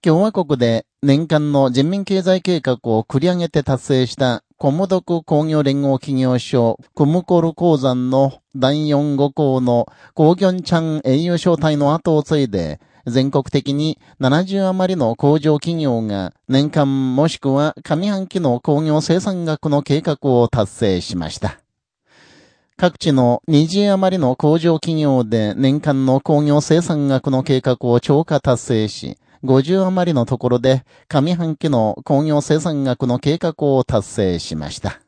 共和国で年間の人民経済計画を繰り上げて達成したコムドク工業連合企業所、クムコル鉱山の第4号校の工業チャン英雄招待の後を継いで、全国的に70余りの工場企業が年間もしくは上半期の工業生産額の計画を達成しました。各地の20余りの工場企業で年間の工業生産額の計画を超過達成し、50余りのところで上半期の工業生産額の計画を達成しました。